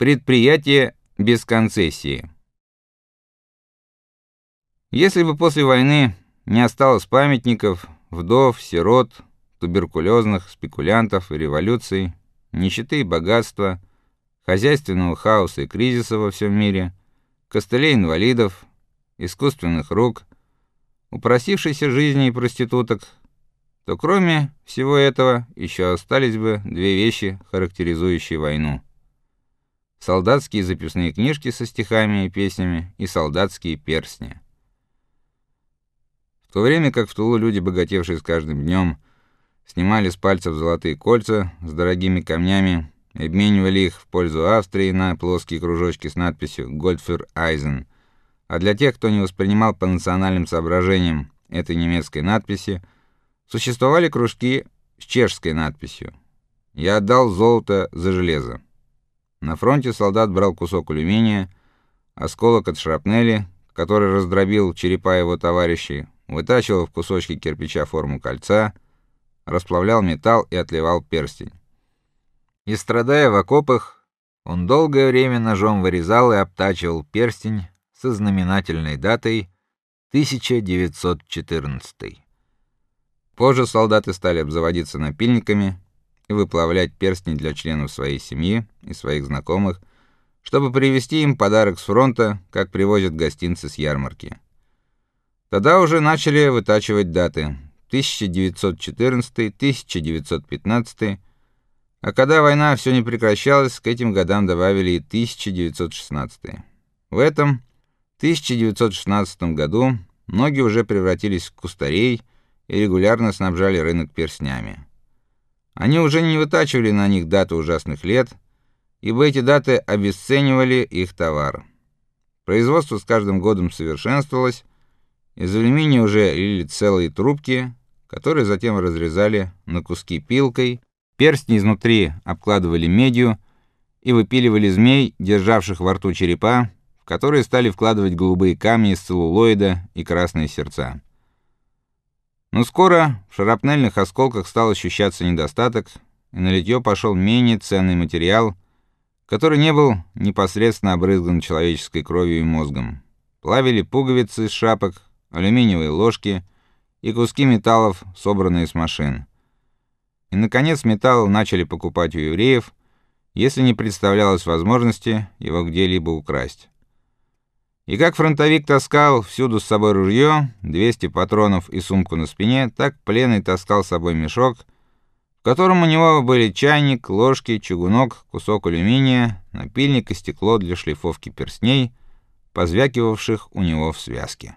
Предприятие без концессии. Если бы после войны не осталось памятников, вдов, сирот, туберкулезных, спекулянтов и революций, нищеты и богатства, хозяйственного хаоса и кризиса во всем мире, костылей инвалидов, искусственных рук, упростившейся жизни и проституток, то кроме всего этого еще остались бы две вещи, характеризующие войну солдатские записные книжки со стихами и песнями и солдатские перстни. В то время как в Тулу люди, богатевшие с каждым днем, снимали с пальцев золотые кольца с дорогими камнями и обменивали их в пользу Австрии на плоские кружочки с надписью Gold Eisen. А для тех, кто не воспринимал по национальным соображениям этой немецкой надписи, существовали кружки с чешской надписью: "Я отдал золото за железо". На фронте солдат брал кусок алюминия, осколок от шрапнели, который раздробил черепа его товарищей, вытачивал в кусочки кирпича форму кольца, расплавлял металл и отливал перстень. И страдая в окопах, он долгое время ножом вырезал и обтачивал перстень со знаменательной датой 1914. Позже солдаты стали обзаводиться напильниками и выплавлять перстни для членов своей семьи и своих знакомых, чтобы привезти им подарок с фронта, как привозят гостинцы с ярмарки. Тогда уже начали вытачивать даты: 1914, 1915, а когда война все не прекращалась, к этим годам добавили и 1916. В этом 1916 году многие уже превратились в кустарей и регулярно снабжали рынок перстнями. Они уже не вытачивали на них даты ужасных лет, ибо эти даты обесценивали их товар. Производство с каждым годом совершенствовалось, из алюминия уже лили целые трубки, которые затем разрезали на куски пилкой, перстни изнутри обкладывали медью и выпиливали змей, державших во рту черепа, в которые стали вкладывать голубые камни из целлулоида и красные сердца. Но скоро в шарапнельных осколках стал ощущаться недостаток, и на литье пошел менее ценный материал, который не был непосредственно обрызган человеческой кровью и мозгом. Плавили пуговицы из шапок, алюминиевые ложки и куски металлов, собранные с машин. И наконец металл начали покупать у евреев, если не представлялось возможности его где-либо украсть. И как фронтовик таскал всюду с собой ружье, 200 патронов и сумку на спине, так пленный таскал с собой мешок, в котором у него были чайник, ложки, чугунок, кусок алюминия, напильник и стекло для шлифовки перстней, позвякивавших у него в связке.